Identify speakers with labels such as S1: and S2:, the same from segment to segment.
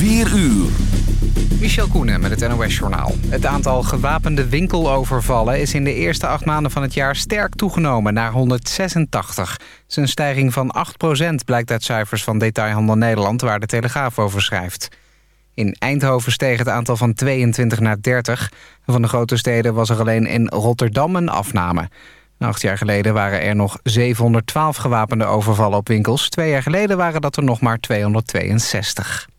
S1: 4 uur.
S2: Michel Koenen met het NOS-journaal. Het aantal gewapende winkelovervallen is in de eerste acht maanden van het jaar sterk toegenomen naar 186. Het is een stijging van 8% blijkt uit cijfers van Detailhandel Nederland... waar de Telegraaf over schrijft. In Eindhoven steeg het aantal van 22 naar 30. Van de grote steden was er alleen in Rotterdam een afname. Acht jaar geleden waren er nog 712 gewapende overvallen op winkels. Twee jaar geleden waren dat er nog maar 262.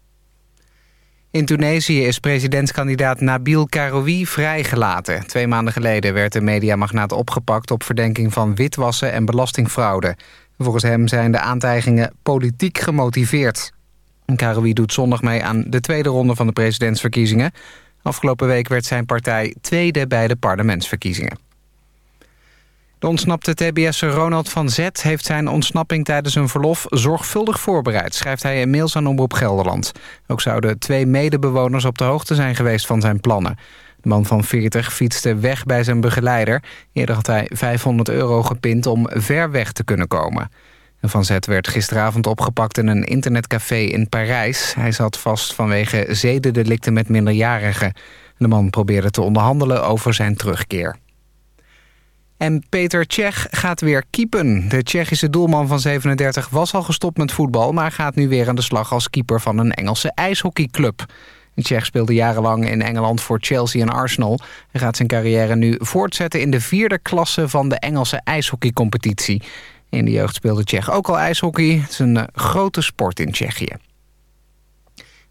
S2: In Tunesië is presidentskandidaat Nabil Karoui vrijgelaten. Twee maanden geleden werd de mediamagnaat opgepakt... op verdenking van witwassen en belastingfraude. Volgens hem zijn de aantijgingen politiek gemotiveerd. Karoui doet zondag mee aan de tweede ronde van de presidentsverkiezingen. Afgelopen week werd zijn partij tweede bij de parlementsverkiezingen. De ontsnapte TBS'er Ronald van Zet heeft zijn ontsnapping tijdens een verlof zorgvuldig voorbereid, schrijft hij in mails aan Omroep Gelderland. Ook zouden twee medebewoners op de hoogte zijn geweest van zijn plannen. De man van 40 fietste weg bij zijn begeleider. Eerder had hij 500 euro gepind om ver weg te kunnen komen. Van Zet werd gisteravond opgepakt in een internetcafé in Parijs. Hij zat vast vanwege zedendelicten met minderjarigen. De man probeerde te onderhandelen over zijn terugkeer. En Peter Cech gaat weer keepen. De Tsjechische doelman van 37 was al gestopt met voetbal... maar gaat nu weer aan de slag als keeper van een Engelse ijshockeyclub. Tsjech speelde jarenlang in Engeland voor Chelsea en Arsenal. Hij gaat zijn carrière nu voortzetten in de vierde klasse van de Engelse ijshockeycompetitie. In de jeugd speelde Tsjech ook al ijshockey. Het is een eh, grote sport in Tsjechië.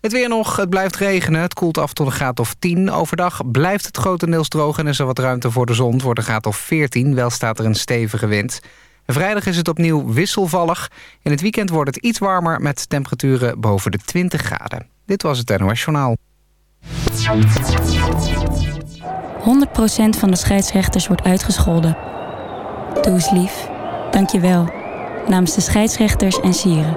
S2: Het weer nog, het blijft regenen. Het koelt af tot een graad of 10. Overdag blijft het grotendeels droog en is er wat ruimte voor de zon. Wordt een graad of 14, wel staat er een stevige wind. Vrijdag is het opnieuw wisselvallig. In het weekend wordt het iets warmer met temperaturen boven de 20 graden. Dit was het NOS Journaal.
S3: 100% van de scheidsrechters wordt uitgescholden. Doe eens lief. Dank je wel. Namens de scheidsrechters en sieren.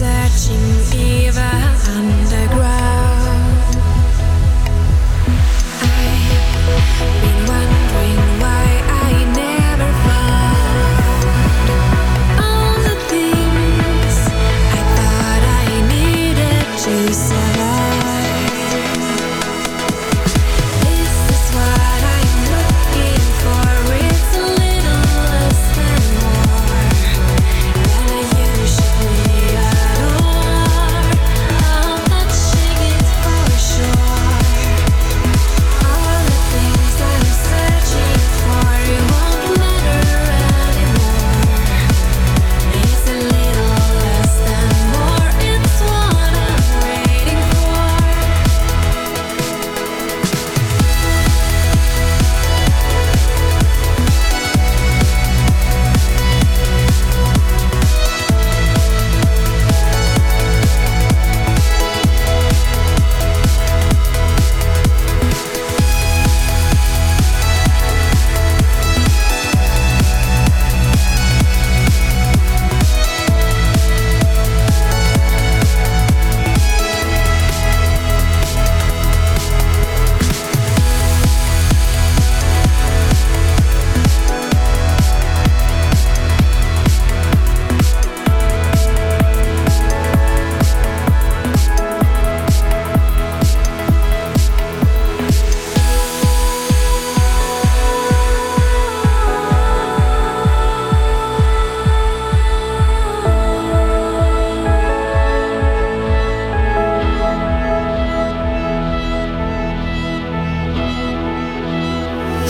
S4: searching evil.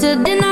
S4: To deny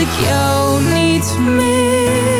S4: Ik jou niet mis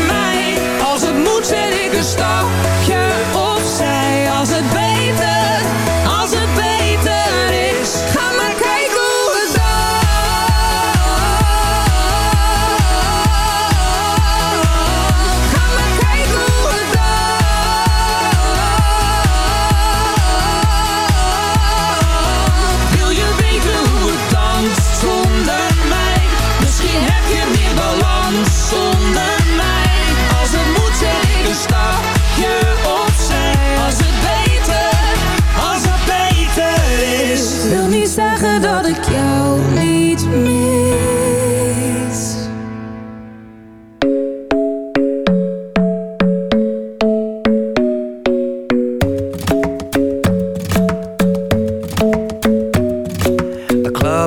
S4: stapje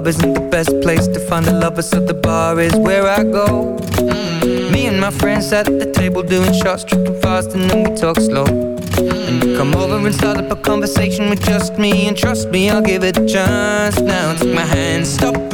S5: club isn't the best place to find a lover, so the bar is where I go. Me and my friends sat at the table doing shots, tripping fast, and then we talk slow. And you come over and start up a conversation with just me, and trust me, I'll give it a chance. Now take my hand, stop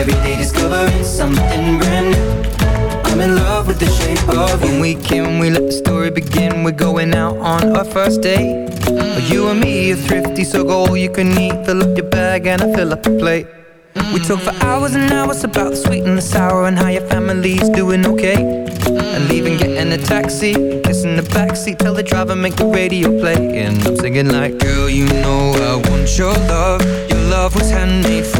S5: Every day discovering something brand new. I'm in love with the shape of you. When we came, we let the story begin. We're going out on our first date. Mm. You and me are thrifty, so go all you can eat. Fill up your bag and I fill up the plate. We mm. talk for hours and hours about the sweet and the sour And how your family's doing okay. Mm. And leaving, getting a taxi Kissing the backseat, tell the driver make the radio play. And I'm singing like Girl, you know I want your love. Your love was handmade for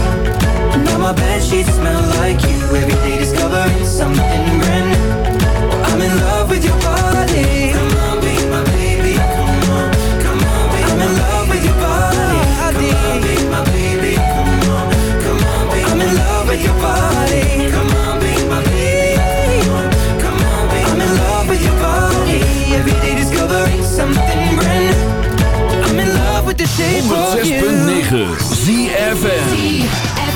S5: My bed sheets smell like you. Every day discovering something brand new. I'm in love with your body. Come on, be my baby. Come on, come on, be I'm in love with your body. Come on, be my baby. Come on, come on, be I'm in love with your body. Come on, be my baby. Come on, come on, be I'm in love with your body. Every day discovering something brand new. I'm in love with the shape of you.
S1: 106.9 ZFM.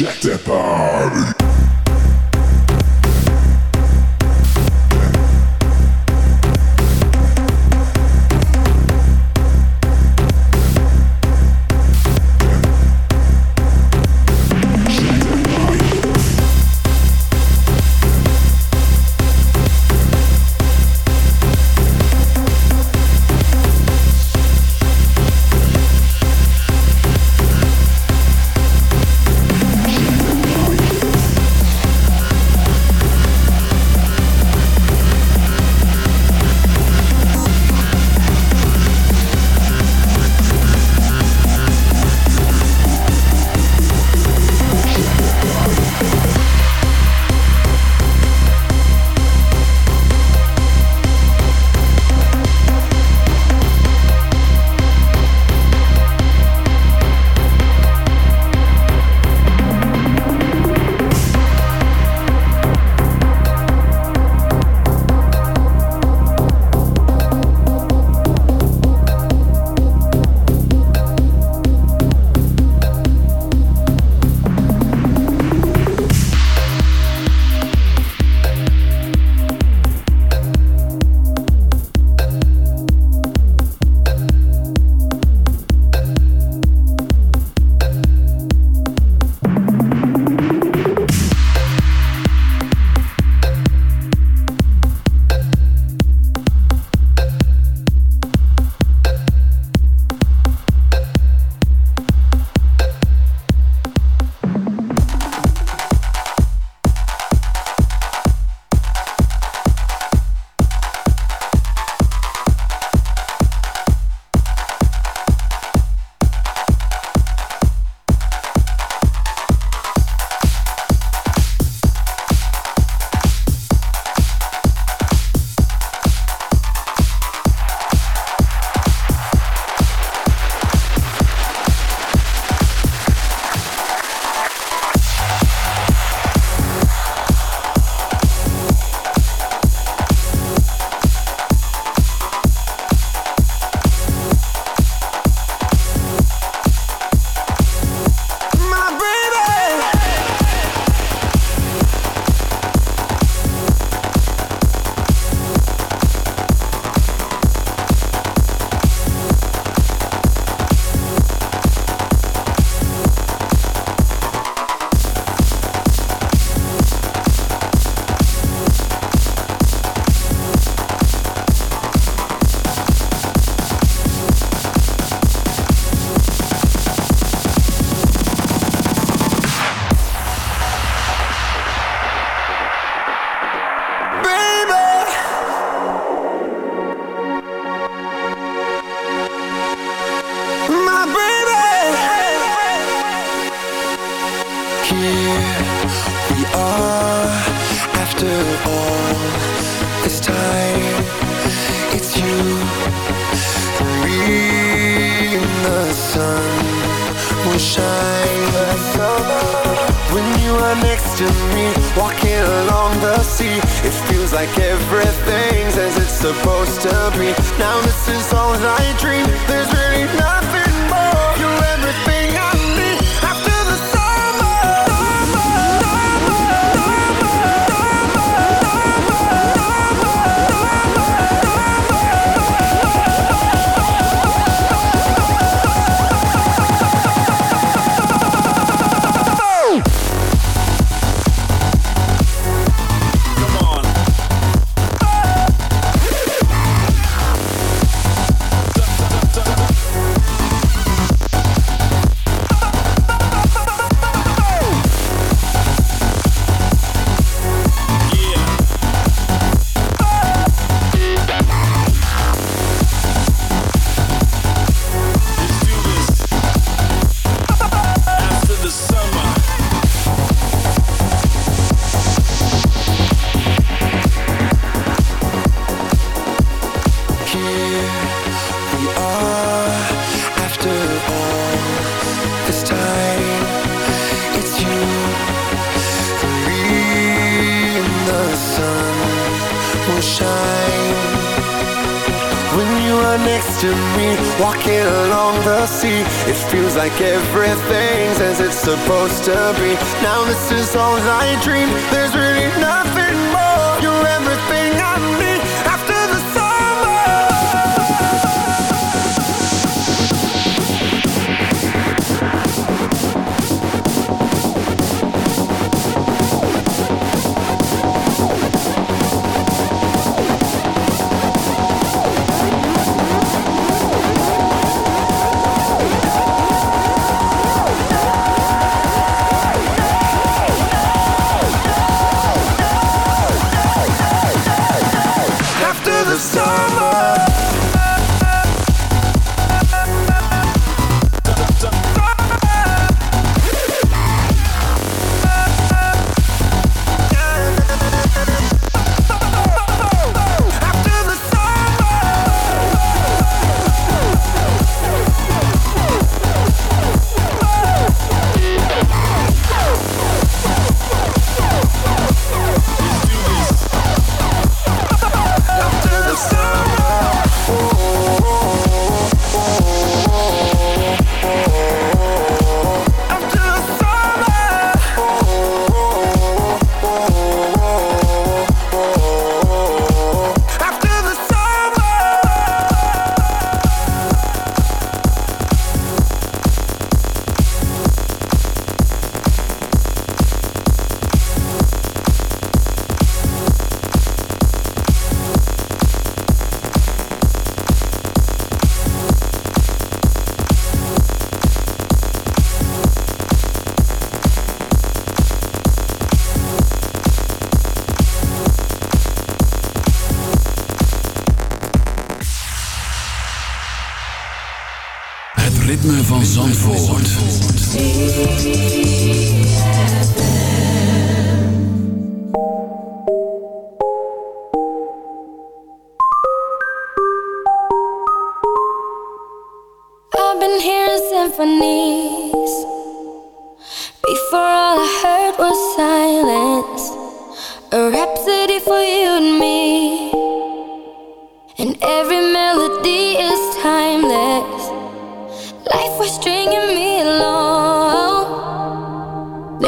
S6: Check that body.
S7: everything's as it's supposed to
S6: be. Now this is
S7: all I dream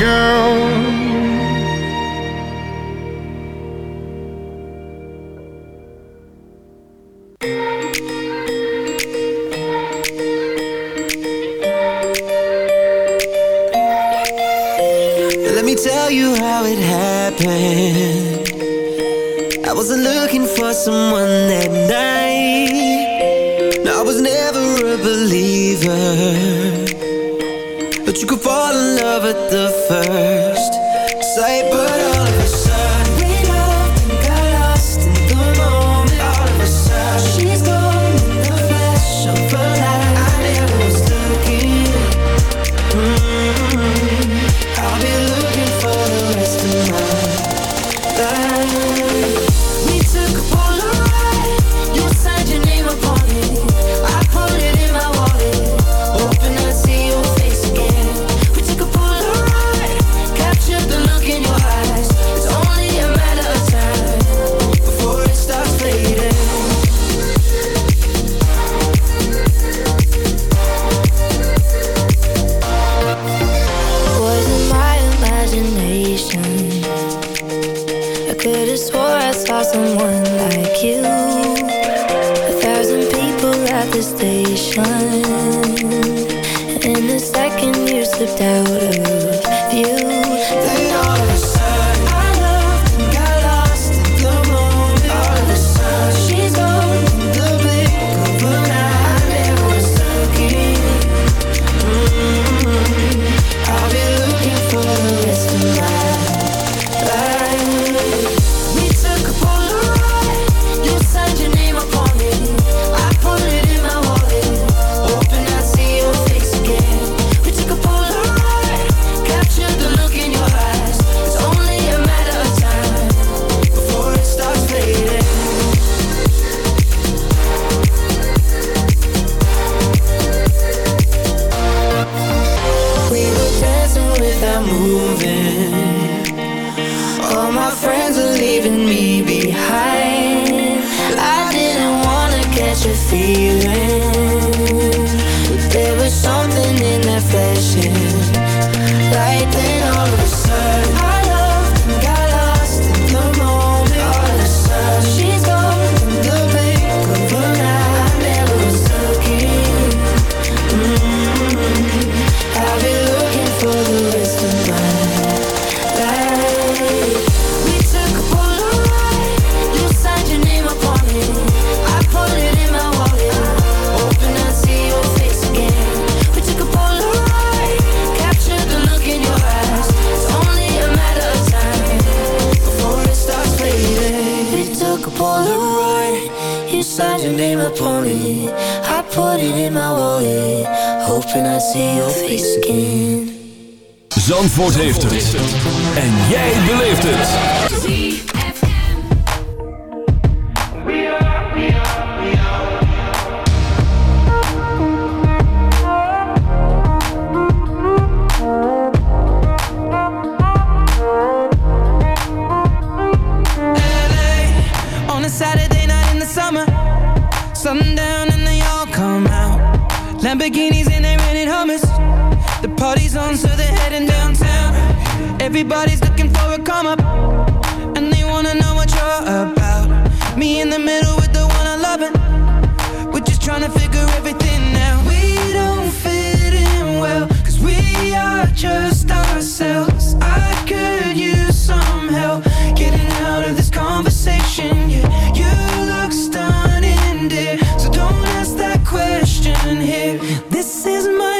S8: girl.
S5: signed your name up on it.
S4: I
S5: put it in my wallet, hoping I see your face again.
S6: Zandvoort heeft het. En jij beleeft het.
S5: Lamborghinis and they're rented Hummers. The party's on, so they're heading downtown. Everybody's looking for a come up, and they wanna know what you're about. Me in the middle with the one I love, and we're just trying to figure everything out. We don't fit in well, cause we are just ourselves This is my